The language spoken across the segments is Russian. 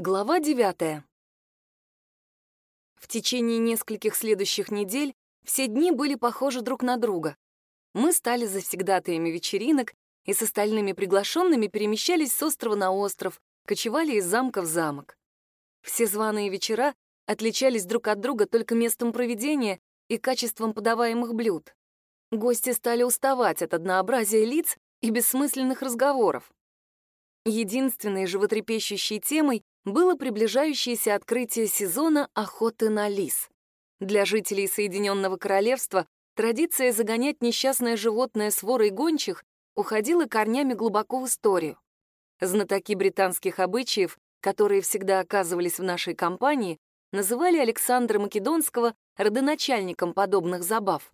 Глава девятая. В течение нескольких следующих недель все дни были похожи друг на друга. Мы стали завсегдатаями вечеринок и с остальными приглашенными перемещались с острова на остров, кочевали из замка в замок. Все званые вечера отличались друг от друга только местом проведения и качеством подаваемых блюд. Гости стали уставать от однообразия лиц и бессмысленных разговоров. Единственной животрепещущей темой было приближающееся открытие сезона охоты на лис. Для жителей Соединенного Королевства традиция загонять несчастное животное с ворой гончих уходила корнями глубоко в историю. Знатоки британских обычаев, которые всегда оказывались в нашей компании, называли Александра Македонского родоначальником подобных забав.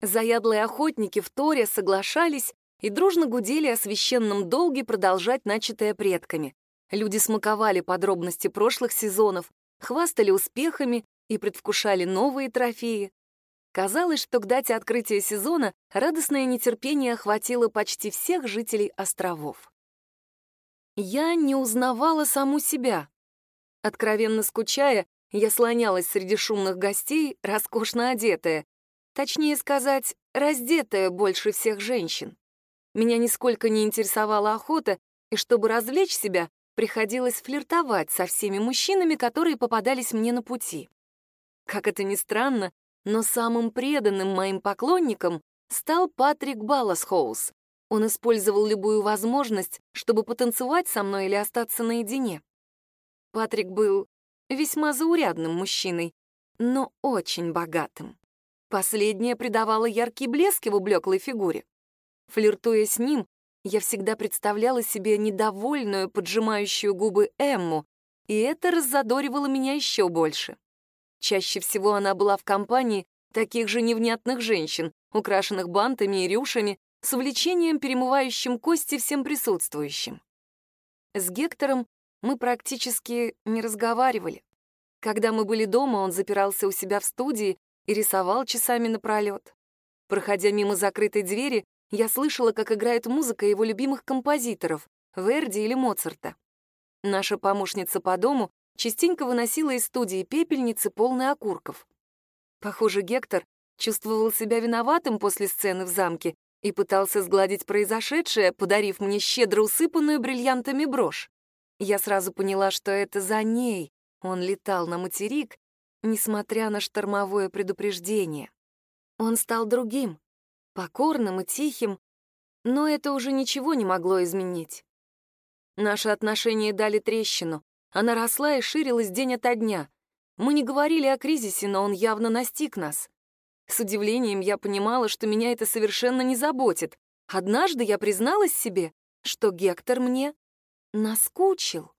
Заядлые охотники в Торе соглашались и дружно гудели о священном долге продолжать начатое предками. Люди смаковали подробности прошлых сезонов, хвастали успехами и предвкушали новые трофеи. Казалось, что к дате открытия сезона радостное нетерпение охватило почти всех жителей островов. Я не узнавала саму себя. Откровенно скучая, я слонялась среди шумных гостей, роскошно одетая. Точнее сказать, раздетая больше всех женщин. Меня нисколько не интересовала охота, и чтобы развлечь себя, приходилось флиртовать со всеми мужчинами, которые попадались мне на пути. Как это ни странно, но самым преданным моим поклонником стал Патрик Балласхоус. Он использовал любую возможность, чтобы потанцевать со мной или остаться наедине. Патрик был весьма заурядным мужчиной, но очень богатым. Последнее придавало яркий блеск его блеклой фигуре. Флиртуя с ним, я всегда представляла себе недовольную, поджимающую губы Эмму, и это раззадоривало меня еще больше. Чаще всего она была в компании таких же невнятных женщин, украшенных бантами и рюшами, с увлечением перемывающим кости всем присутствующим. С Гектором мы практически не разговаривали. Когда мы были дома, он запирался у себя в студии и рисовал часами напролет. Проходя мимо закрытой двери, я слышала, как играет музыка его любимых композиторов — Верди или Моцарта. Наша помощница по дому частенько выносила из студии пепельницы, полные окурков. Похоже, Гектор чувствовал себя виноватым после сцены в замке и пытался сгладить произошедшее, подарив мне щедро усыпанную бриллиантами брошь. Я сразу поняла, что это за ней он летал на материк, несмотря на штормовое предупреждение. Он стал другим, покорным и тихим, но это уже ничего не могло изменить. Наши отношения дали трещину. Она росла и ширилась день ото дня. Мы не говорили о кризисе, но он явно настиг нас. С удивлением я понимала, что меня это совершенно не заботит. Однажды я призналась себе, что Гектор мне наскучил.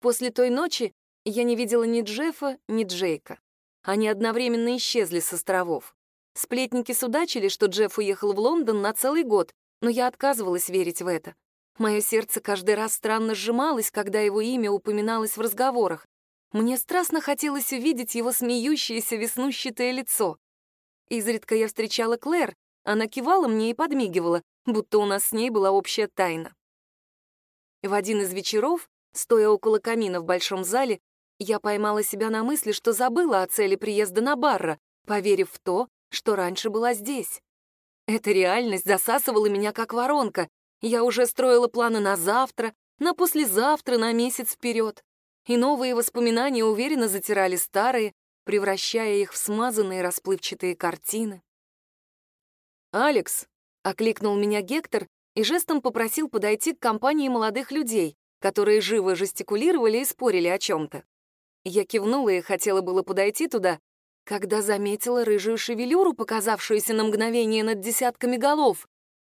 После той ночи я не видела ни Джеффа, ни Джейка. Они одновременно исчезли с островов. Сплетники судачили, что Джефф уехал в Лондон на целый год, но я отказывалась верить в это. Мое сердце каждый раз странно сжималось, когда его имя упоминалось в разговорах. Мне страстно хотелось увидеть его смеющееся веснущатое лицо. Изредка я встречала Клэр, она кивала мне и подмигивала, будто у нас с ней была общая тайна. В один из вечеров, стоя около камина в большом зале, я поймала себя на мысли, что забыла о цели приезда на Барра, поверив в то, что раньше была здесь. Эта реальность засасывала меня как воронка. Я уже строила планы на завтра, на послезавтра, на месяц вперед. И новые воспоминания уверенно затирали старые, превращая их в смазанные расплывчатые картины. «Алекс», — окликнул меня Гектор и жестом попросил подойти к компании молодых людей, которые живо жестикулировали и спорили о чем-то. Я кивнула и хотела было подойти туда, когда заметила рыжую шевелюру, показавшуюся на мгновение над десятками голов.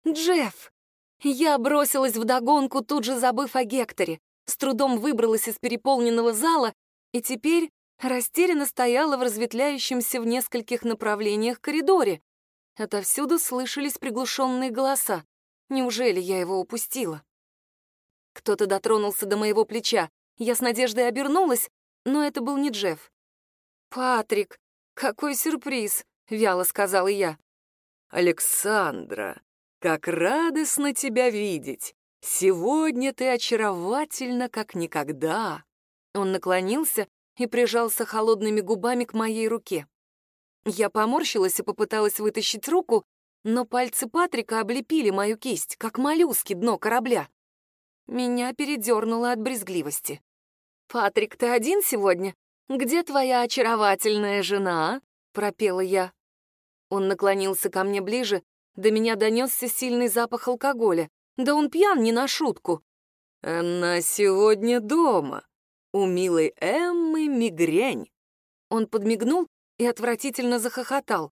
«Джефф!» Я бросилась в догонку, тут же забыв о Гекторе, с трудом выбралась из переполненного зала и теперь растерянно стояла в разветвляющемся в нескольких направлениях коридоре. Отовсюду слышались приглушенные голоса. Неужели я его упустила? Кто-то дотронулся до моего плеча. Я с надеждой обернулась, но это был не Джефф. «Патрик!» «Какой сюрприз!» — вяло сказала я. «Александра, как радостно тебя видеть! Сегодня ты очаровательна, как никогда!» Он наклонился и прижался холодными губами к моей руке. Я поморщилась и попыталась вытащить руку, но пальцы Патрика облепили мою кисть, как моллюски дно корабля. Меня передернуло от брезгливости. «Патрик, ты один сегодня? Где твоя очаровательная жена?» — пропела я. Он наклонился ко мне ближе, до меня донесся сильный запах алкоголя. Да он пьян не на шутку. «Она сегодня дома. У милой Эммы мигрень». Он подмигнул и отвратительно захохотал.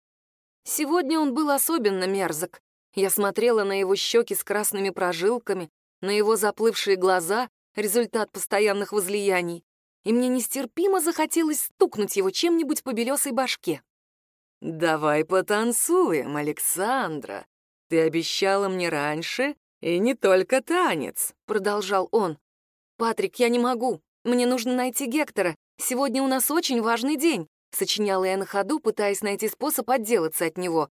Сегодня он был особенно мерзок. Я смотрела на его щеки с красными прожилками, на его заплывшие глаза, результат постоянных возлияний, и мне нестерпимо захотелось стукнуть его чем-нибудь по белесой башке. «Давай потанцуем, Александра. Ты обещала мне раньше, и не только танец», — продолжал он. «Патрик, я не могу. Мне нужно найти Гектора. Сегодня у нас очень важный день», — сочиняла я на ходу, пытаясь найти способ отделаться от него.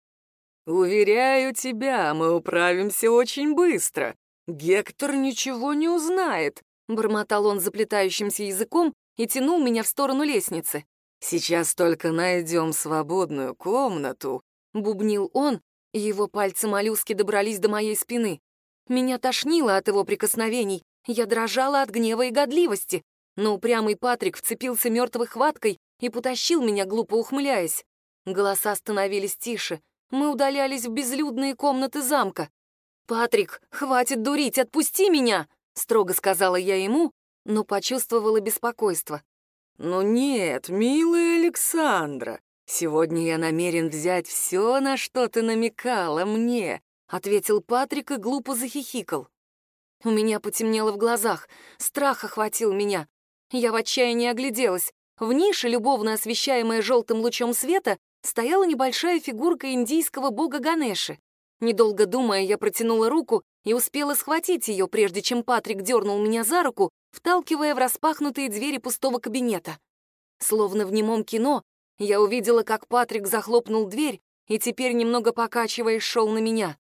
«Уверяю тебя, мы управимся очень быстро. Гектор ничего не узнает», — бормотал он заплетающимся языком и тянул меня в сторону лестницы. «Сейчас только найдем свободную комнату», — бубнил он, и его пальцы-моллюски добрались до моей спины. Меня тошнило от его прикосновений, я дрожала от гнева и годливости, но упрямый Патрик вцепился мертвой хваткой и потащил меня, глупо ухмыляясь. Голоса становились тише, мы удалялись в безлюдные комнаты замка. «Патрик, хватит дурить, отпусти меня!» — строго сказала я ему, но почувствовала беспокойство. «Ну нет, милая Александра, сегодня я намерен взять все, на что ты намекала мне», — ответил Патрик и глупо захихикал. У меня потемнело в глазах, страх охватил меня. Я в отчаянии огляделась. В нише, любовно освещаемая желтым лучом света, стояла небольшая фигурка индийского бога Ганеши. Недолго думая, я протянула руку и успела схватить ее, прежде чем Патрик дернул меня за руку, вталкивая в распахнутые двери пустого кабинета. Словно в немом кино, я увидела, как Патрик захлопнул дверь и теперь, немного покачиваясь, шел на меня.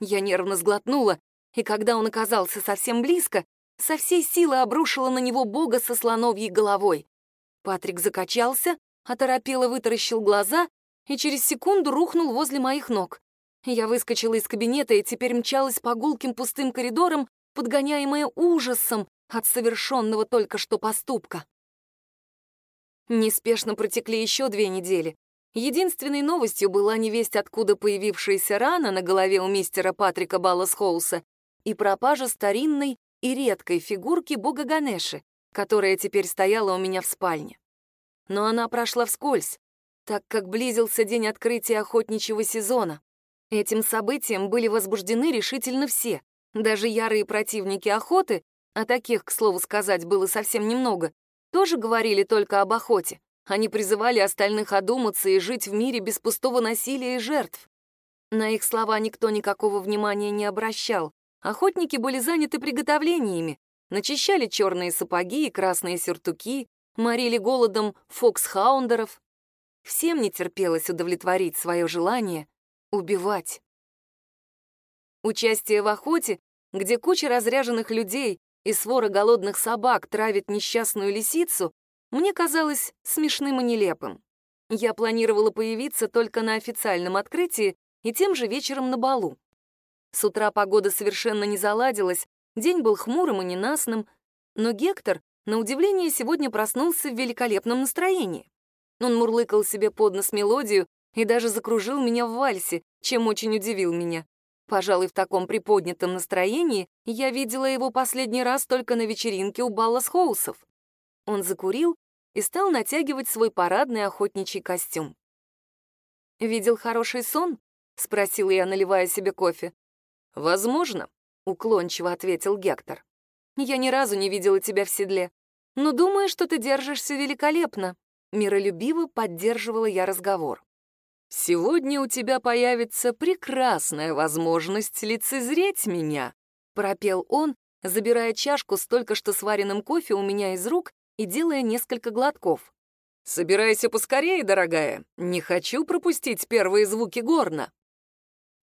Я нервно сглотнула, и когда он оказался совсем близко, со всей силы обрушила на него бога со слоновьей головой. Патрик закачался, оторопело вытаращил глаза и через секунду рухнул возле моих ног. Я выскочила из кабинета и теперь мчалась по гулким пустым коридорам, подгоняемая ужасом от совершенного только что поступка. Неспешно протекли еще две недели. Единственной новостью была невесть, откуда появившаяся рана на голове у мистера Патрика Баллас-Хоуса и пропажа старинной и редкой фигурки бога Ганеши, которая теперь стояла у меня в спальне. Но она прошла вскользь, так как близился день открытия охотничьего сезона. Этим событием были возбуждены решительно все, даже ярые противники охоты, а таких, к слову сказать, было совсем немного, тоже говорили только об охоте. Они призывали остальных одуматься и жить в мире без пустого насилия и жертв. На их слова никто никакого внимания не обращал. Охотники были заняты приготовлениями, начищали черные сапоги и красные сюртуки, морили голодом фоксхаундеров. Всем не терпелось удовлетворить свое желание убивать. Участие в охоте, где куча разряженных людей и свора голодных собак травит несчастную лисицу, мне казалось смешным и нелепым. Я планировала появиться только на официальном открытии и тем же вечером на балу. С утра погода совершенно не заладилась, день был хмурым и ненастным, но Гектор, на удивление, сегодня проснулся в великолепном настроении. Он мурлыкал себе под нос мелодию и даже закружил меня в вальсе, чем очень удивил меня. Пожалуй, в таком приподнятом настроении я видела его последний раз только на вечеринке у Баллас Хоусов. Он закурил и стал натягивать свой парадный охотничий костюм. «Видел хороший сон?» — спросила я, наливая себе кофе. «Возможно», — уклончиво ответил Гектор. «Я ни разу не видела тебя в седле, но думаю, что ты держишься великолепно», — миролюбиво поддерживала я разговор. «Сегодня у тебя появится прекрасная возможность лицезреть меня», — пропел он, забирая чашку с только что сваренным кофе у меня из рук и делая несколько глотков. «Собирайся поскорее, дорогая, не хочу пропустить первые звуки горна».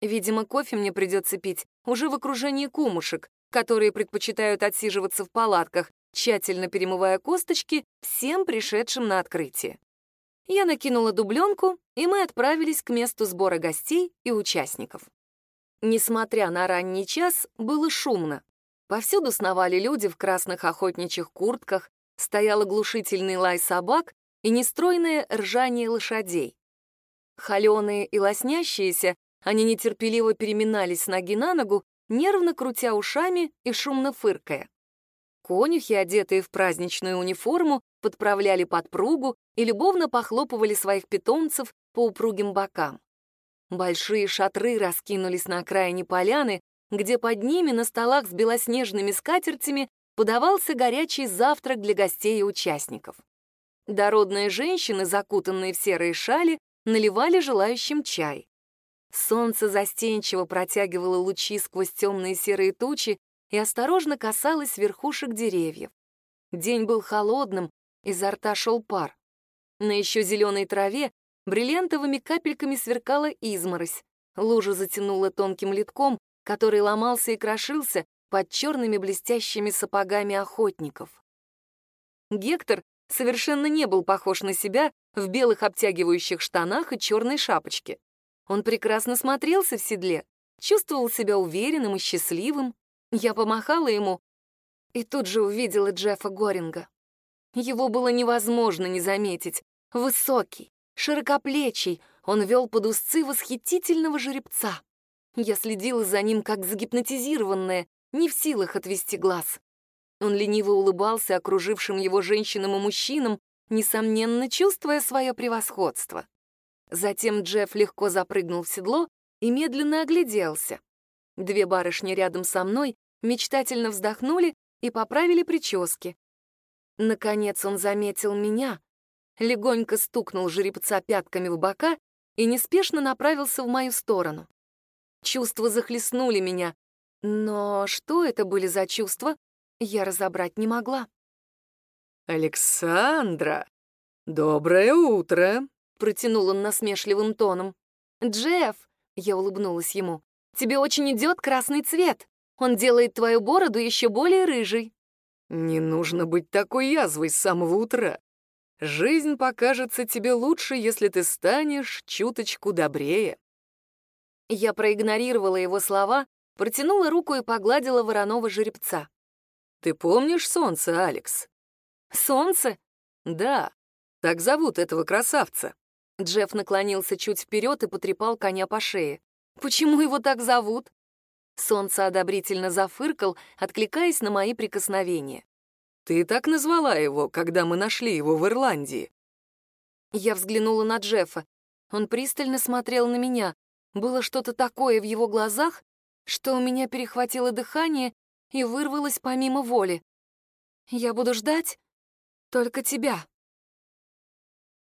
Видимо, кофе мне придется пить уже в окружении кумушек, которые предпочитают отсиживаться в палатках, тщательно перемывая косточки всем пришедшим на открытие. Я накинула дубленку, и мы отправились к месту сбора гостей и участников. Несмотря на ранний час, было шумно. Повсюду сновали люди в красных охотничьих куртках, стоял оглушительный лай собак и нестройное ржание лошадей. Холеные и лоснящиеся, они нетерпеливо переминались с ноги на ногу, нервно крутя ушами и шумно фыркая. Конюхи, одетые в праздничную униформу, подправляли подпругу и любовно похлопывали своих питомцев по упругим бокам. Большие шатры раскинулись на окраине поляны, где под ними на столах с белоснежными скатертями подавался горячий завтрак для гостей и участников. Дородные женщины, закутанные в серые шали, наливали желающим чай. Солнце застенчиво протягивало лучи сквозь темные серые тучи и осторожно касалось верхушек деревьев. День был холодным, изо рта шел пар. На еще зеленой траве бриллиантовыми капельками сверкала изморозь. Лужа затянула тонким литком, который ломался и крошился под черными блестящими сапогами охотников. Гектор совершенно не был похож на себя в белых обтягивающих штанах и черной шапочке. Он прекрасно смотрелся в седле, чувствовал себя уверенным и счастливым. Я помахала ему и тут же увидела Джеффа Горинга. Его было невозможно не заметить. Высокий, широкоплечий, он вел под узцы восхитительного жеребца. Я следила за ним, как загипнотизированная, не в силах отвести глаз. Он лениво улыбался окружившим его женщинам и мужчинам, несомненно чувствуя свое превосходство. Затем Джефф легко запрыгнул в седло и медленно огляделся. Две барышни рядом со мной мечтательно вздохнули и поправили прически. Наконец он заметил меня, легонько стукнул жеребца пятками в бока и неспешно направился в мою сторону. Чувства захлестнули меня, но что это были за чувства, я разобрать не могла. «Александра, доброе утро!» — протянул он насмешливым тоном. «Джефф!» — я улыбнулась ему. «Тебе очень идет красный цвет. Он делает твою бороду еще более рыжей». «Не нужно быть такой язвой с самого утра. Жизнь покажется тебе лучше, если ты станешь чуточку добрее». Я проигнорировала его слова, протянула руку и погладила вороного жеребца. «Ты помнишь солнце, Алекс?» «Солнце?» «Да, так зовут этого красавца». Джефф наклонился чуть вперед и потрепал коня по шее. «Почему его так зовут?» Солнце одобрительно зафыркал, откликаясь на мои прикосновения. «Ты так назвала его, когда мы нашли его в Ирландии». Я взглянула на Джеффа. Он пристально смотрел на меня. Было что-то такое в его глазах, что у меня перехватило дыхание и вырвалось помимо воли. «Я буду ждать только тебя».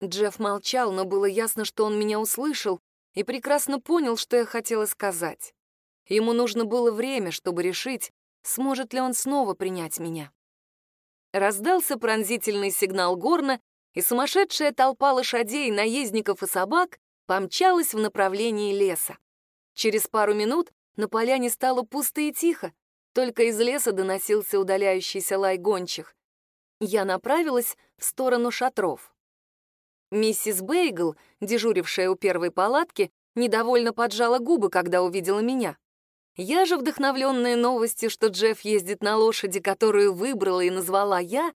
Джефф молчал, но было ясно, что он меня услышал и прекрасно понял, что я хотела сказать. Ему нужно было время, чтобы решить, сможет ли он снова принять меня. Раздался пронзительный сигнал горна, и сумасшедшая толпа лошадей, наездников и собак помчалась в направлении леса. Через пару минут на поляне стало пусто и тихо, только из леса доносился удаляющийся лай гончих. Я направилась в сторону шатров. Миссис Бейгл, дежурившая у первой палатки, недовольно поджала губы, когда увидела меня. Я же, вдохновленная новостью, что Джефф ездит на лошади, которую выбрала и назвала я,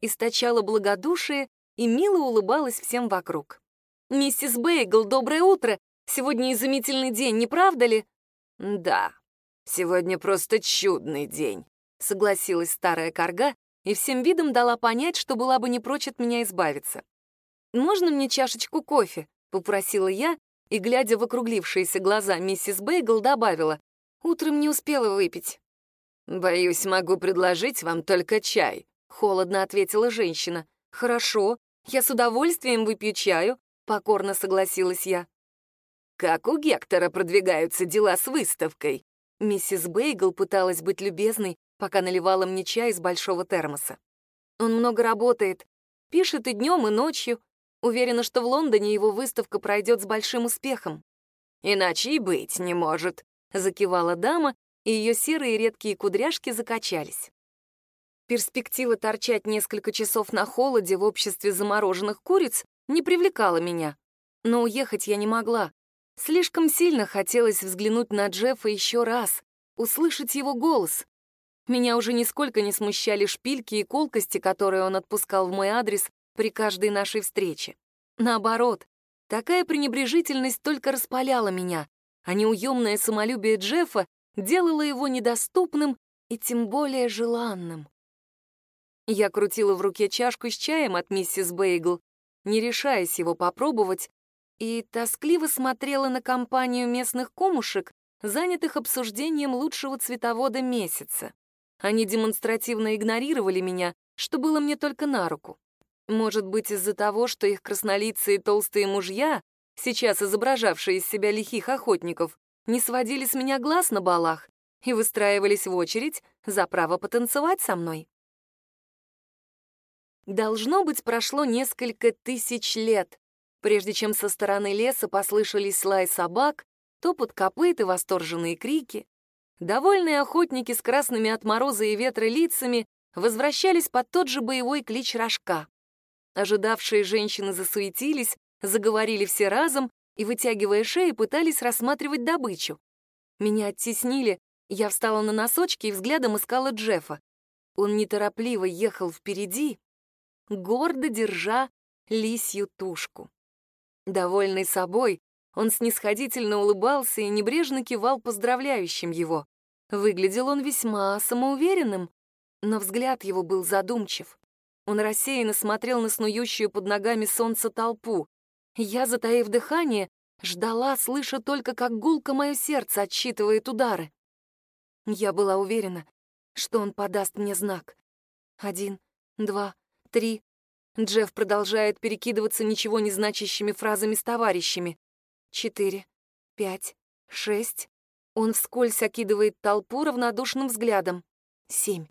источала благодушие и мило улыбалась всем вокруг. «Миссис Бейгл, доброе утро! Сегодня изумительный день, не правда ли?» «Да, сегодня просто чудный день», — согласилась старая корга и всем видом дала понять, что была бы не прочь от меня избавиться. «Можно мне чашечку кофе?» — попросила я, и, глядя в округлившиеся глаза, миссис Бейгл добавила, «Утром не успела выпить». «Боюсь, могу предложить вам только чай», — холодно ответила женщина. «Хорошо, я с удовольствием выпью чаю», — покорно согласилась я. «Как у Гектора продвигаются дела с выставкой?» Миссис Бейгл пыталась быть любезной, пока наливала мне чай из большого термоса. «Он много работает, пишет и днем, и ночью, Уверена, что в Лондоне его выставка пройдет с большим успехом. «Иначе и быть не может», — закивала дама, и ее серые редкие кудряшки закачались. Перспектива торчать несколько часов на холоде в обществе замороженных куриц не привлекала меня. Но уехать я не могла. Слишком сильно хотелось взглянуть на Джеффа еще раз, услышать его голос. Меня уже нисколько не смущали шпильки и колкости, которые он отпускал в мой адрес при каждой нашей встрече. Наоборот, такая пренебрежительность только распаляла меня, а неуемное самолюбие Джеффа делало его недоступным и тем более желанным. Я крутила в руке чашку с чаем от миссис Бейгл, не решаясь его попробовать, и тоскливо смотрела на компанию местных комушек, занятых обсуждением лучшего цветовода месяца. Они демонстративно игнорировали меня, что было мне только на руку. Может быть, из-за того, что их краснолицые толстые мужья, сейчас изображавшие из себя лихих охотников, не сводили с меня глаз на балах и выстраивались в очередь за право потанцевать со мной. Должно быть, прошло несколько тысяч лет, прежде чем со стороны леса послышались лай собак, топот копыт и восторженные крики. Довольные охотники с красными от мороза и ветра лицами возвращались под тот же боевой клич рожка. Ожидавшие женщины засуетились, заговорили все разом и, вытягивая шеи, пытались рассматривать добычу. Меня оттеснили, я встала на носочки и взглядом искала Джеффа. Он неторопливо ехал впереди, гордо держа лисью тушку. Довольный собой, он снисходительно улыбался и небрежно кивал поздравляющим его. Выглядел он весьма самоуверенным, но взгляд его был задумчив. Он рассеянно смотрел на снующую под ногами солнце толпу. Я, затаив дыхание, ждала, слыша только, как гулко мое сердце отсчитывает удары. Я была уверена, что он подаст мне знак. Один, два, три. Джефф продолжает перекидываться ничего не значащими фразами с товарищами. Четыре, пять, шесть. Он вскользь окидывает толпу равнодушным взглядом. Семь,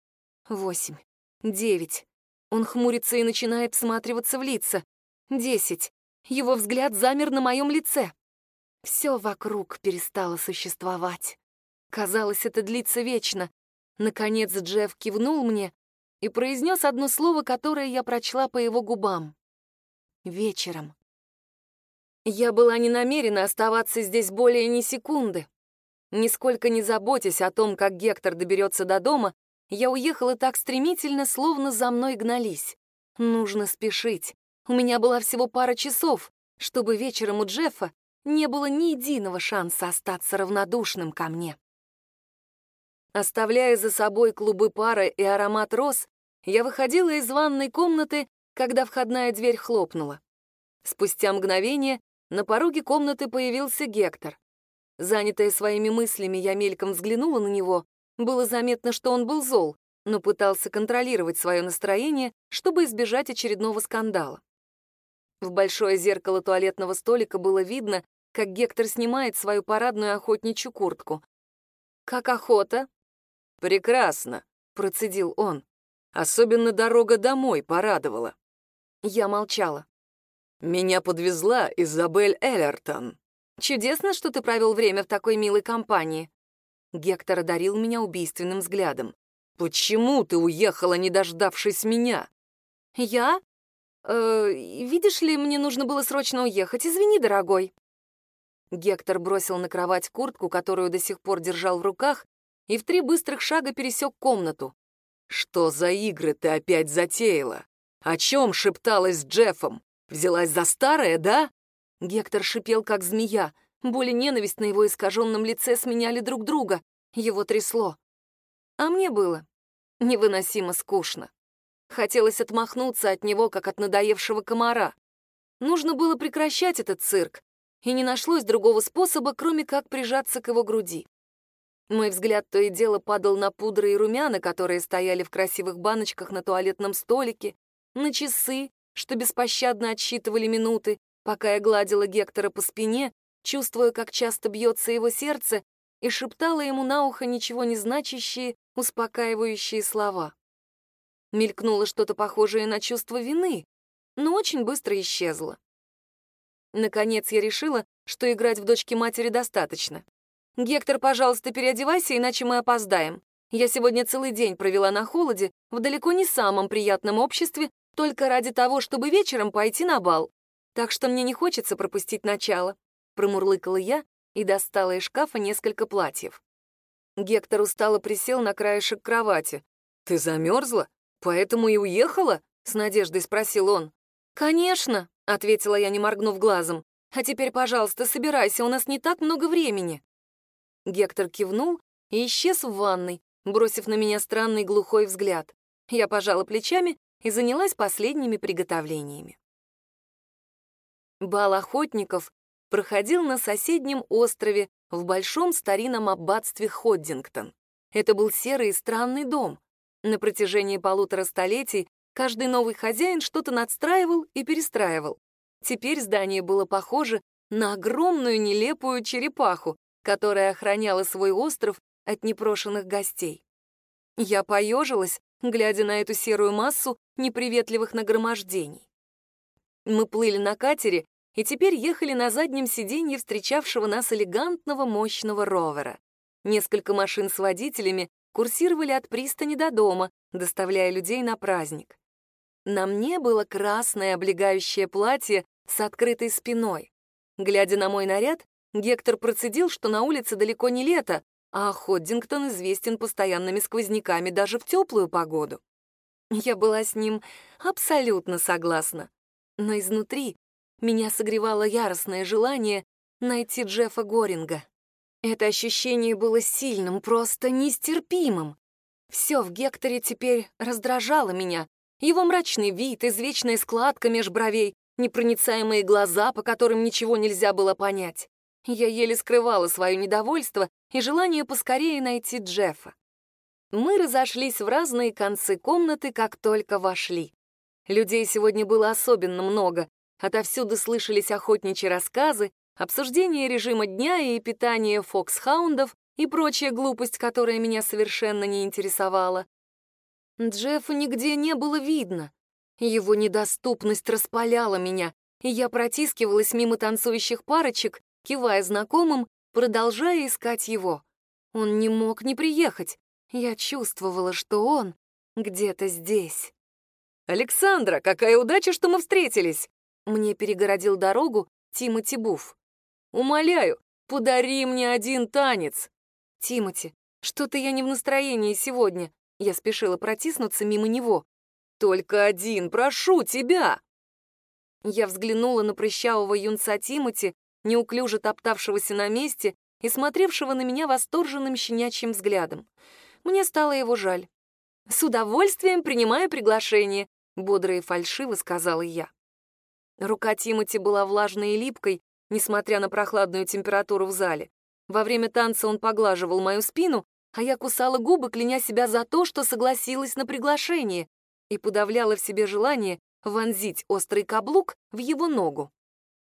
восемь, девять. Он хмурится и начинает всматриваться в лица. Десять. Его взгляд замер на моем лице. Все вокруг перестало существовать. Казалось, это длится вечно. Наконец Джефф кивнул мне, и произнес одно слово, которое я прочла по его губам. Вечером. Я была не намерена оставаться здесь более ни секунды. Нисколько не заботясь о том, как Гектор доберется до дома, я уехала так стремительно, словно за мной гнались. Нужно спешить. У меня была всего пара часов, чтобы вечером у Джеффа не было ни единого шанса остаться равнодушным ко мне. Оставляя за собой клубы пара и аромат роз, я выходила из ванной комнаты, когда входная дверь хлопнула. Спустя мгновение на пороге комнаты появился Гектор. Занятая своими мыслями, я мельком взглянула на него. Было заметно, что он был зол, но пытался контролировать свое настроение, чтобы избежать очередного скандала. В большое зеркало туалетного столика было видно, как Гектор снимает свою парадную охотничью куртку. «Как охота?» «Прекрасно», — процедил он. «Особенно дорога домой порадовала». Я молчала. «Меня подвезла Изабель Эллертон». «Чудесно, что ты провел время в такой милой компании». Гектор одарил меня убийственным взглядом. «Почему ты уехала, не дождавшись меня?» «Я? Э, видишь ли, мне нужно было срочно уехать. Извини, дорогой». Гектор бросил на кровать куртку, которую до сих пор держал в руках, и в три быстрых шага пересек комнату. «Что за игры ты опять затеяла? О чем шепталась с Джеффом? Взялась за старое, да?» Гектор шипел, как змея. Боль и ненависть на его искаженном лице сменяли друг друга. Его трясло. А мне было невыносимо скучно. Хотелось отмахнуться от него, как от надоевшего комара. Нужно было прекращать этот цирк, и не нашлось другого способа, кроме как прижаться к его груди. Мой взгляд то и дело падал на пудры и румяна, которые стояли в красивых баночках на туалетном столике, на часы, что беспощадно отсчитывали минуты, пока я гладила Гектора по спине, чувствуя, как часто бьется его сердце, и шептала ему на ухо ничего не значащие, успокаивающие слова. Мелькнуло что-то похожее на чувство вины, но очень быстро исчезло. Наконец я решила, что играть в дочки матери достаточно. «Гектор, пожалуйста, переодевайся, иначе мы опоздаем. Я сегодня целый день провела на холоде в далеко не самом приятном обществе, только ради того, чтобы вечером пойти на бал. Так что мне не хочется пропустить начало», — промурлыкала я и достала из шкафа несколько платьев. Гектор устало присел на краешек кровати. «Ты замерзла? Поэтому и уехала?» — с надеждой спросил он. «Конечно», — ответила я, не моргнув глазом. «А теперь, пожалуйста, собирайся, у нас не так много времени». Гектор кивнул и исчез в ванной, бросив на меня странный глухой взгляд. Я пожала плечами и занялась последними приготовлениями. Бал охотников проходил на соседнем острове в большом старинном аббатстве Ходдингтон. Это был серый и странный дом. На протяжении полутора столетий каждый новый хозяин что-то надстраивал и перестраивал. Теперь здание было похоже на огромную нелепую черепаху, которая охраняла свой остров от непрошенных гостей. Я поежилась, глядя на эту серую массу неприветливых нагромождений. Мы плыли на катере и теперь ехали на заднем сиденье встречавшего нас элегантного мощного ровера. Несколько машин с водителями курсировали от пристани до дома, доставляя людей на праздник. На мне было красное облегающее платье с открытой спиной. Глядя на мой наряд, Гектор процедил, что на улице далеко не лето, а Ходдингтон известен постоянными сквозняками даже в теплую погоду. Я была с ним абсолютно согласна. Но изнутри меня согревало яростное желание найти Джеффа Горинга. Это ощущение было сильным, просто нестерпимым. Все в Гекторе теперь раздражало меня. Его мрачный вид, извечная складка меж бровей, непроницаемые глаза, по которым ничего нельзя было понять. Я еле скрывала свое недовольство и желание поскорее найти Джеффа. Мы разошлись в разные концы комнаты, как только вошли. Людей сегодня было особенно много. Отовсюду слышались охотничьи рассказы, обсуждение режима дня и питания фоксхаундов и прочая глупость, которая меня совершенно не интересовала. Джеффа нигде не было видно. Его недоступность распаляла меня, и я протискивалась мимо танцующих парочек, кивая знакомым, продолжая искать его. Он не мог не приехать. Я чувствовала, что он где-то здесь. «Александра, какая удача, что мы встретились!» Мне перегородил дорогу Тимоти Буф. «Умоляю, подари мне один танец!» «Тимоти, что-то я не в настроении сегодня». Я спешила протиснуться мимо него. «Только один, прошу тебя!» Я взглянула на прыщавого юнца Тимоти, неуклюже топтавшегося на месте и смотревшего на меня восторженным щенячьим взглядом. Мне стало его жаль. «С удовольствием принимаю приглашение», — бодро и фальшиво сказала я. Рука Тимати была влажной и липкой, несмотря на прохладную температуру в зале. Во время танца он поглаживал мою спину, а я кусала губы, кляня себя за то, что согласилась на приглашение, и подавляла в себе желание вонзить острый каблук в его ногу.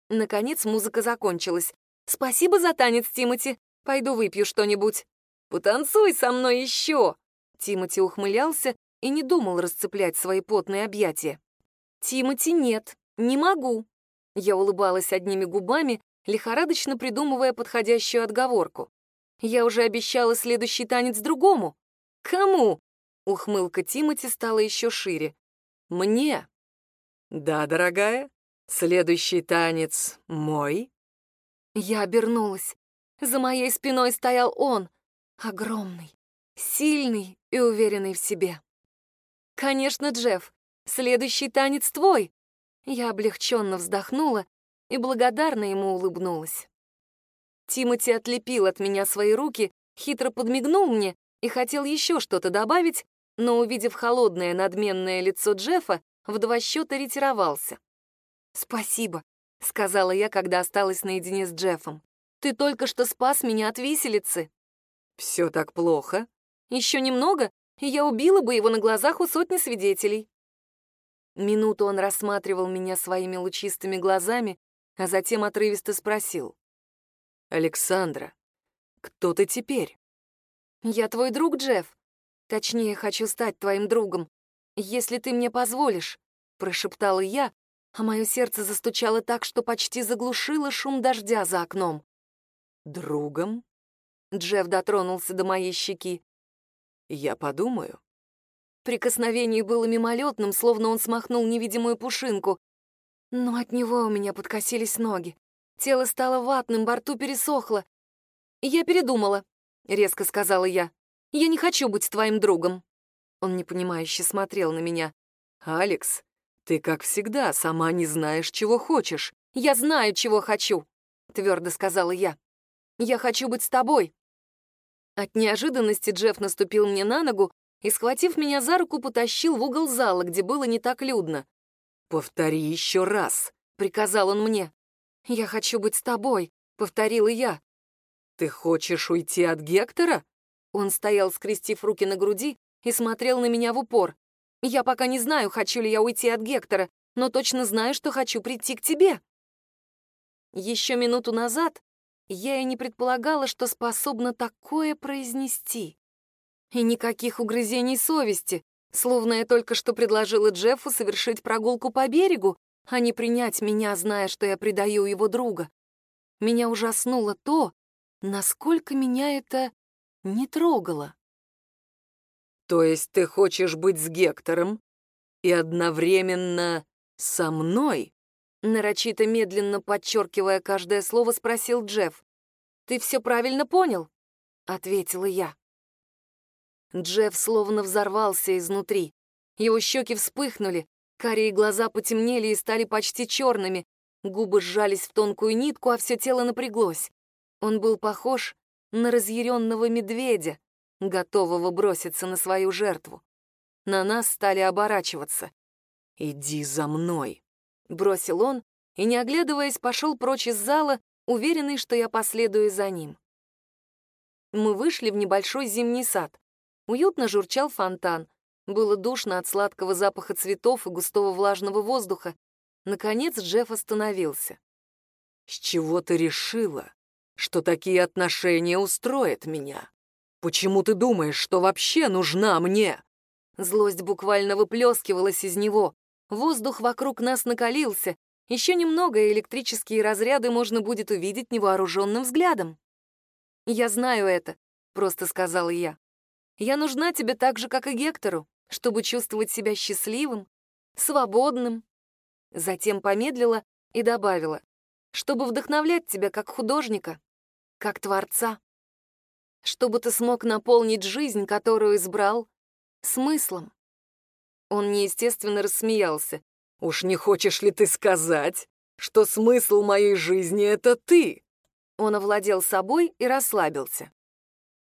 Наконец музыка закончилась. «Спасибо за танец, Тимати. Пойду выпью что-нибудь». «Потанцуй со мной еще!» Тимати ухмылялся и не думал расцеплять свои потные объятия. «Тимати, нет, не могу». Я улыбалась одними губами, лихорадочно придумывая подходящую отговорку. Я уже обещала следующий танец другому. Кому? Ухмылка Тимати стала еще шире. Мне. Да, дорогая. Следующий танец мой. Я обернулась. За моей спиной стоял он, огромный, сильный и уверенный в себе. Конечно, Джефф, следующий танец твой. Я облегченно вздохнула и благодарно ему улыбнулась. Тимати отлепил от меня свои руки, хитро подмигнул мне и хотел еще что-то добавить, но, увидев холодное надменное лицо Джеффа, в два счета ретировался. «Спасибо», — сказала я, когда осталась наедине с Джеффом. «Ты только что спас меня от виселицы». «Все так плохо?» «Еще немного, и я убила бы его на глазах у сотни свидетелей». Минуту он рассматривал меня своими лучистыми глазами, а затем отрывисто спросил. «Александра, кто ты теперь?» «Я твой друг, Джефф. Точнее, хочу стать твоим другом, если ты мне позволишь», — прошептала я, а мое сердце застучало так, что почти заглушило шум дождя за окном. «Другом?» Джефф дотронулся до моей щеки. Я подумаю. Прикосновение было мимолетным, словно он смахнул невидимую пушинку. Но от него у меня подкосились ноги. Тело стало ватным, во рту пересохло. «Я передумала», — резко сказала я. «Я не хочу быть твоим другом». Он непонимающе смотрел на меня. «Алекс, ты, как всегда, сама не знаешь, чего хочешь». «Я знаю, чего хочу», — твердо сказала я. «Я хочу быть с тобой». От неожиданности Джефф наступил мне на ногу и, схватив меня за руку, потащил в угол зала, где было не так людно. «Повтори еще раз», — приказал он мне. «Я хочу быть с тобой», — повторила я. «Ты хочешь уйти от Гектора?» Он стоял, скрестив руки на груди, и смотрел на меня в упор. «Я пока не знаю, хочу ли я уйти от Гектора, но точно знаю, что хочу прийти к тебе». Еще минуту назад я и не предполагала, что способна такое произнести. И никаких угрызений совести, словно я только что предложила Джеффу совершить прогулку по берегу, а не принять меня, зная, что я предаю его друга. Меня ужаснуло то, насколько меня это не трогало. То есть ты хочешь быть с Гектором и одновременно со мной? Нарочито медленно подчеркивая каждое слово, спросил Джефф. «Ты все правильно понял?» — ответила я. Джефф словно взорвался изнутри. Его щеки вспыхнули, карие глаза потемнели и стали почти черными, губы сжались в тонкую нитку, а все тело напряглось. Он был похож на разъяренного медведя, готового броситься на свою жертву. На нас стали оборачиваться. «Иди за мной», — бросил он и, не оглядываясь, пошел прочь из зала, уверенный, что я последую за ним. Мы вышли в небольшой зимний сад. Уютно журчал фонтан. Было душно от сладкого запаха цветов и густого влажного воздуха. Наконец Джефф остановился. «С чего ты решила, что такие отношения устроят меня? Почему ты думаешь, что вообще нужна мне?» Злость буквально выплескивалась из него. Воздух вокруг нас накалился. Еще немного, и электрические разряды можно будет увидеть невооруженным взглядом. «Я знаю это», — просто сказала я. «Я нужна тебе так же, как и Гектору, чтобы чувствовать себя счастливым, свободным». Затем помедлила и добавила, «чтобы вдохновлять тебя как художника, как творца, чтобы ты смог наполнить жизнь, которую избрал, смыслом». Он неестественно рассмеялся. «Уж не хочешь ли ты сказать, что смысл моей жизни — это ты?» Он овладел собой и расслабился.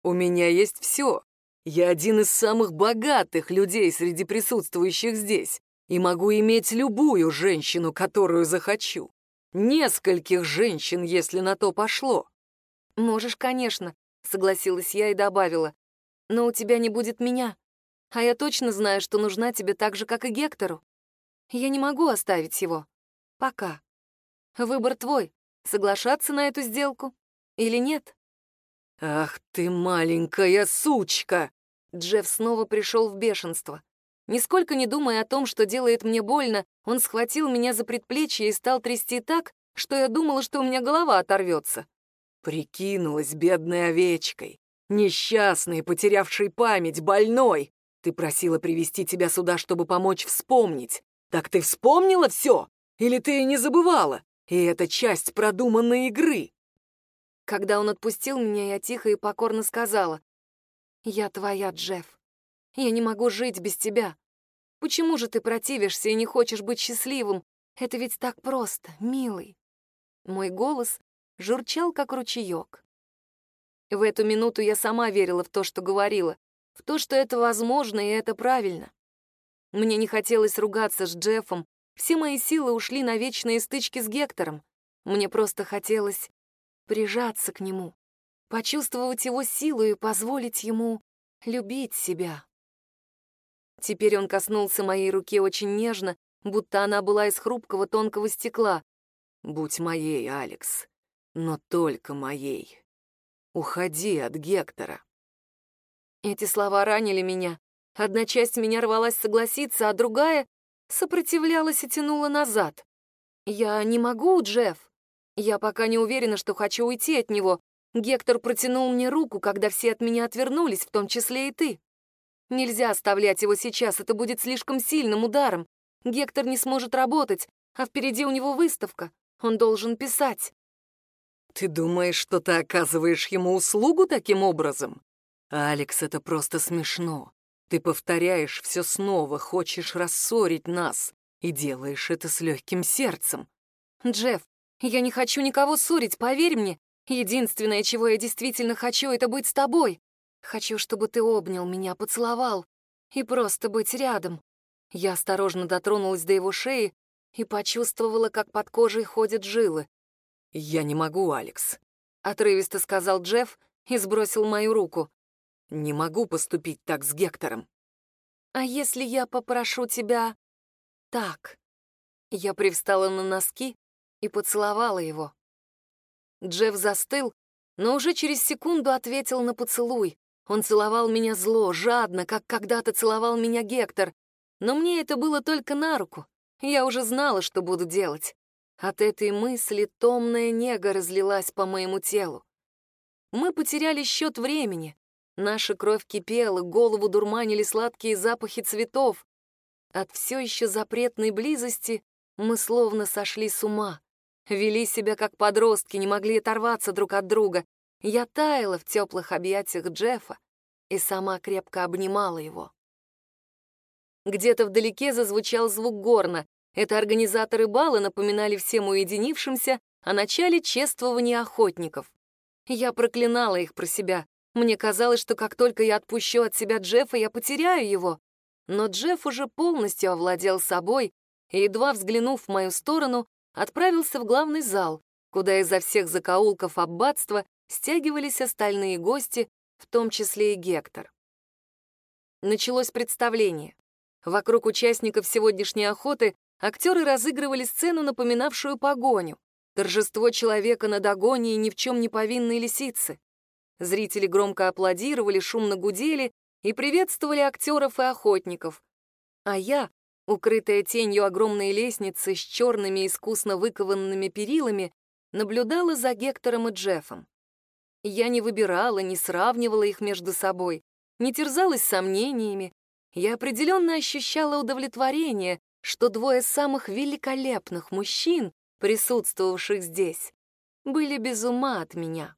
«У меня есть все. Я один из самых богатых людей среди присутствующих здесь и могу иметь любую женщину, которую захочу. Нескольких женщин, если на то пошло». «Можешь, конечно», — согласилась я и добавила. «Но у тебя не будет меня, а я точно знаю, что нужна тебе так же, как и Гектору. Я не могу оставить его. Пока. Выбор твой, соглашаться на эту сделку или нет. «Ах ты, маленькая сучка!» Джефф снова пришел в бешенство. Нисколько не думая о том, что делает мне больно, он схватил меня за предплечье и стал трясти так, что я думала, что у меня голова оторвется. Прикинулась бедной овечкой, несчастной, потерявшей память, больной. Ты просила привести тебя сюда, чтобы помочь вспомнить. Так ты вспомнила все? Или ты не забывала? И это часть продуманной игры. Когда он отпустил меня, я тихо и покорно сказала. «Я твоя, Джефф. Я не могу жить без тебя. Почему же ты противишься и не хочешь быть счастливым? Это ведь так просто, милый». Мой голос журчал, как ручеек. В эту минуту я сама верила в то, что говорила, в то, что это возможно и это правильно. Мне не хотелось ругаться с Джеффом, все мои силы ушли на вечные стычки с Гектором. Мне просто хотелось прижаться к нему, почувствовать его силу и позволить ему любить себя. Теперь он коснулся моей руки очень нежно, будто она была из хрупкого тонкого стекла. «Будь моей, Алекс, но только моей. Уходи от Гектора». Эти слова ранили меня. Одна часть меня рвалась согласиться, а другая сопротивлялась и тянула назад. «Я не могу, Джефф. Я пока не уверена, что хочу уйти от него. Гектор протянул мне руку, когда все от меня отвернулись, в том числе и ты. Нельзя оставлять его сейчас, это будет слишком сильным ударом. Гектор не сможет работать, а впереди у него выставка. Он должен писать. Ты думаешь, что ты оказываешь ему услугу таким образом? Алекс, это просто смешно. Ты повторяешь все снова, хочешь рассорить нас, и делаешь это с легким сердцем. Джефф, я не хочу никого ссорить, поверь мне. Единственное, чего я действительно хочу, это быть с тобой. Хочу, чтобы ты обнял меня, поцеловал и просто быть рядом. Я осторожно дотронулась до его шеи и почувствовала, как под кожей ходят жилы. «Я не могу, Алекс», — отрывисто сказал Джефф и сбросил мою руку. «Не могу поступить так с Гектором». «А если я попрошу тебя так?» Я привстала на носки и поцеловала его. Джефф застыл, но уже через секунду ответил на поцелуй. Он целовал меня зло, жадно, как когда-то целовал меня Гектор. Но мне это было только на руку. Я уже знала, что буду делать. От этой мысли томная нега разлилась по моему телу. Мы потеряли счет времени. Наша кровь кипела, голову дурманили сладкие запахи цветов. От все еще запретной близости мы словно сошли с ума. Вели себя как подростки, не могли оторваться друг от друга. Я таяла в теплых объятиях Джеффа и сама крепко обнимала его. Где-то вдалеке зазвучал звук горна. Это организаторы бала напоминали всем уединившимся о начале чествования охотников. Я проклинала их про себя. Мне казалось, что как только я отпущу от себя Джеффа, я потеряю его. Но Джефф уже полностью овладел собой и, едва взглянув в мою сторону, отправился в главный зал, куда изо всех закоулков аббатства стягивались остальные гости, в том числе и Гектор. Началось представление. Вокруг участников сегодняшней охоты актеры разыгрывали сцену, напоминавшую погоню. Торжество человека над агонией ни в чем не повинной лисицы. Зрители громко аплодировали, шумно гудели и приветствовали актеров и охотников. А я, укрытая тенью огромной лестницы с черными искусно выкованными перилами, наблюдала за Гектором и Джеффом. Я не выбирала, не сравнивала их между собой, не терзалась сомнениями. Я определенно ощущала удовлетворение, что двое самых великолепных мужчин, присутствовавших здесь, были без ума от меня.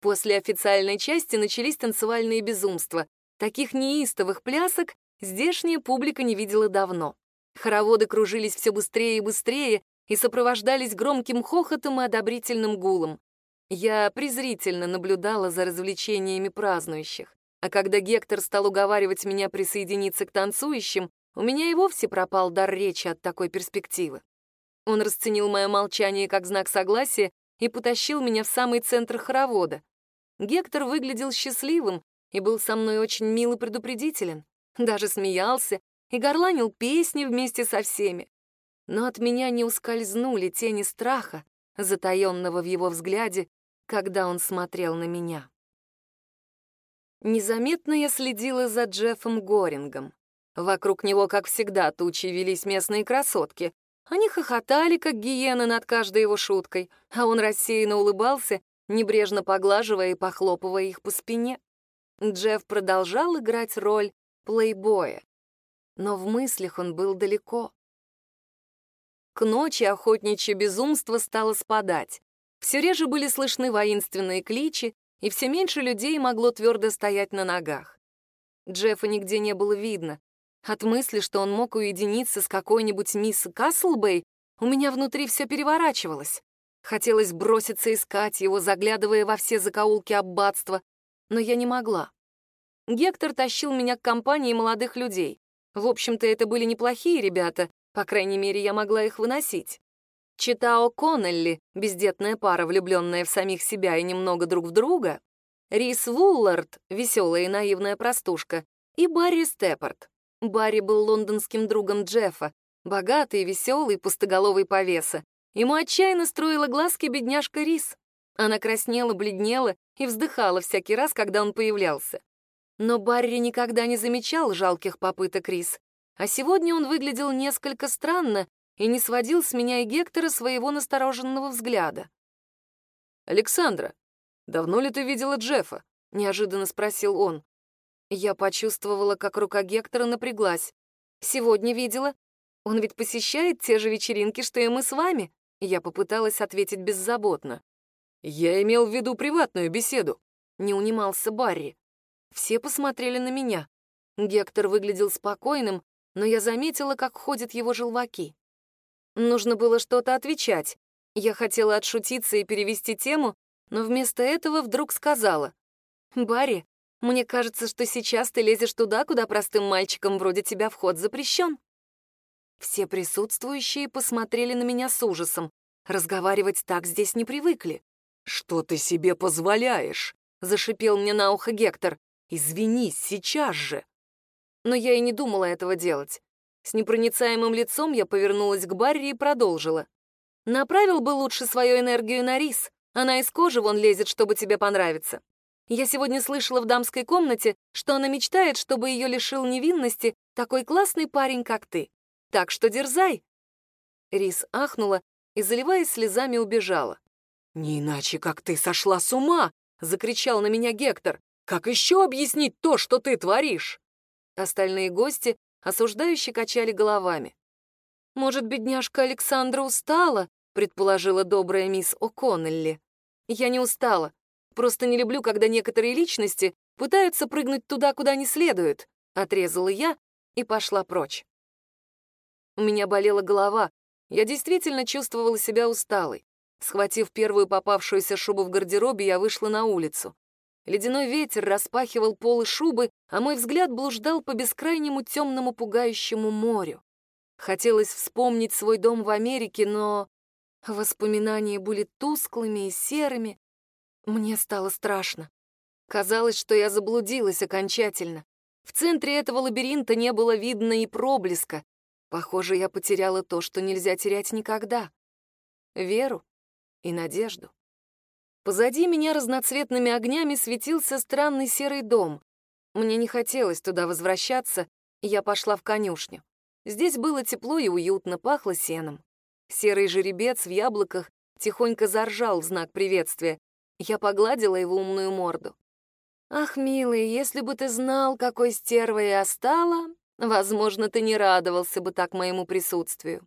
После официальной части начались танцевальные безумства. Таких неистовых плясок здешняя публика не видела давно. Хороводы кружились все быстрее и быстрее и сопровождались громким хохотом и одобрительным гулом. Я презрительно наблюдала за развлечениями празднующих, а когда Гектор стал уговаривать меня присоединиться к танцующим, у меня и вовсе пропал дар речи от такой перспективы. Он расценил мое молчание как знак согласия и потащил меня в самый центр хоровода. Гектор выглядел счастливым и был со мной очень мил и предупредителен, даже смеялся и горланил песни вместе со всеми. Но от меня не ускользнули тени страха, затаённого в его взгляде когда он смотрел на меня. Незаметно я следила за Джеффом Горингом. Вокруг него, как всегда, тучи велись местные красотки. Они хохотали, как гиены, над каждой его шуткой, а он рассеянно улыбался, небрежно поглаживая и похлопывая их по спине. Джефф продолжал играть роль плейбоя, но в мыслях он был далеко. К ночи охотничье безумство стало спадать. Все реже были слышны воинственные кличи, и все меньше людей могло твердо стоять на ногах. Джеффа нигде не было видно. От мысли, что он мог уединиться с какой-нибудь мисс Каслбей, у меня внутри все переворачивалось. Хотелось броситься искать его, заглядывая во все закоулки аббатства, но я не могла. Гектор тащил меня к компании молодых людей. В общем-то, это были неплохие ребята, по крайней мере, я могла их выносить. Читао Коннелли, бездетная пара, влюбленная в самих себя и немного друг в друга, Рис Вуллард, веселая и наивная простушка, и Барри Степпорт. Барри был лондонским другом Джеффа, богатый, веселый, пустоголовый повеса. Ему отчаянно строила глазки бедняжка Рис. Она краснела, бледнела и вздыхала всякий раз, когда он появлялся. Но Барри никогда не замечал жалких попыток Рис. А сегодня он выглядел несколько странно и не сводил с меня и Гектора своего настороженного взгляда. «Александра, давно ли ты видела Джеффа?» — неожиданно спросил он. Я почувствовала, как рука Гектора напряглась. «Сегодня видела. Он ведь посещает те же вечеринки, что и мы с вами». Я попыталась ответить беззаботно. «Я имел в виду приватную беседу», — не унимался Барри. Все посмотрели на меня. Гектор выглядел спокойным, но я заметила, как ходят его желваки. Нужно было что-то отвечать. Я хотела отшутиться и перевести тему, но вместо этого вдруг сказала. «Барри, мне кажется, что сейчас ты лезешь туда, куда простым мальчикам вроде тебя вход запрещен». Все присутствующие посмотрели на меня с ужасом. Разговаривать так здесь не привыкли. «Что ты себе позволяешь?» — зашипел мне на ухо Гектор. «Извинись сейчас же!» Но я и не думала этого делать. С непроницаемым лицом я повернулась к Барри и продолжила. «Направил бы лучше свою энергию на рис. Она из кожи вон лезет, чтобы тебе понравиться. Я сегодня слышала в дамской комнате, что она мечтает, чтобы ее лишил невинности такой классный парень, как ты. Так что дерзай!» Рис ахнула и, заливаясь слезами, убежала. «Не иначе, как ты сошла с ума!» — закричал на меня Гектор. «Как еще объяснить то, что ты творишь?» Остальные гости осуждающе качали головами. «Может, бедняжка Александра устала?» — предположила добрая мисс О'Коннелли. «Я не устала. Просто не люблю, когда некоторые личности пытаются прыгнуть туда, куда не следует», — отрезала я и пошла прочь. У меня болела голова. Я действительно чувствовала себя усталой. Схватив первую попавшуюся шубу в гардеробе, я вышла на улицу. Ледяной ветер распахивал полы шубы, а мой взгляд блуждал по бескрайнему темному пугающему морю. Хотелось вспомнить свой дом в Америке, но воспоминания были тусклыми и серыми. Мне стало страшно. Казалось, что я заблудилась окончательно. В центре этого лабиринта не было видно и проблеска. Похоже, я потеряла то, что нельзя терять никогда. Веру и надежду. Позади меня разноцветными огнями светился странный серый дом. Мне не хотелось туда возвращаться, и я пошла в конюшню. Здесь было тепло и уютно, пахло сеном. Серый жеребец в яблоках тихонько заржал в знак приветствия. Я погладила его умную морду. «Ах, милый, если бы ты знал, какой стервой я стала, возможно, ты не радовался бы так моему присутствию».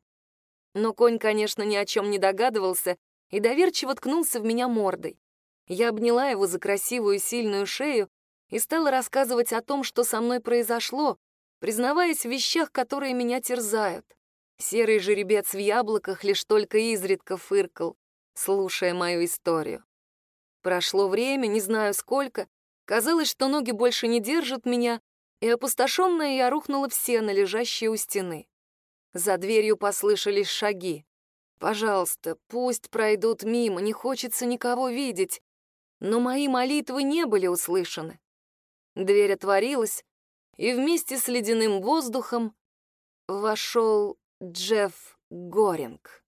Но конь, конечно, ни о чем не догадывался и доверчиво ткнулся в меня мордой. Я обняла его за красивую сильную шею и стала рассказывать о том, что со мной произошло, признаваясь в вещах, которые меня терзают. Серый жеребец в яблоках лишь только изредка фыркал, слушая мою историю. Прошло время, не знаю сколько, казалось, что ноги больше не держат меня, и опустошенная я рухнула в сено, лежащее у стены. За дверью послышались шаги. Пожалуйста, пусть пройдут мимо, не хочется никого видеть. Но мои молитвы не были услышаны. Дверь отворилась, и вместе с ледяным воздухом вошел Джефф Горинг.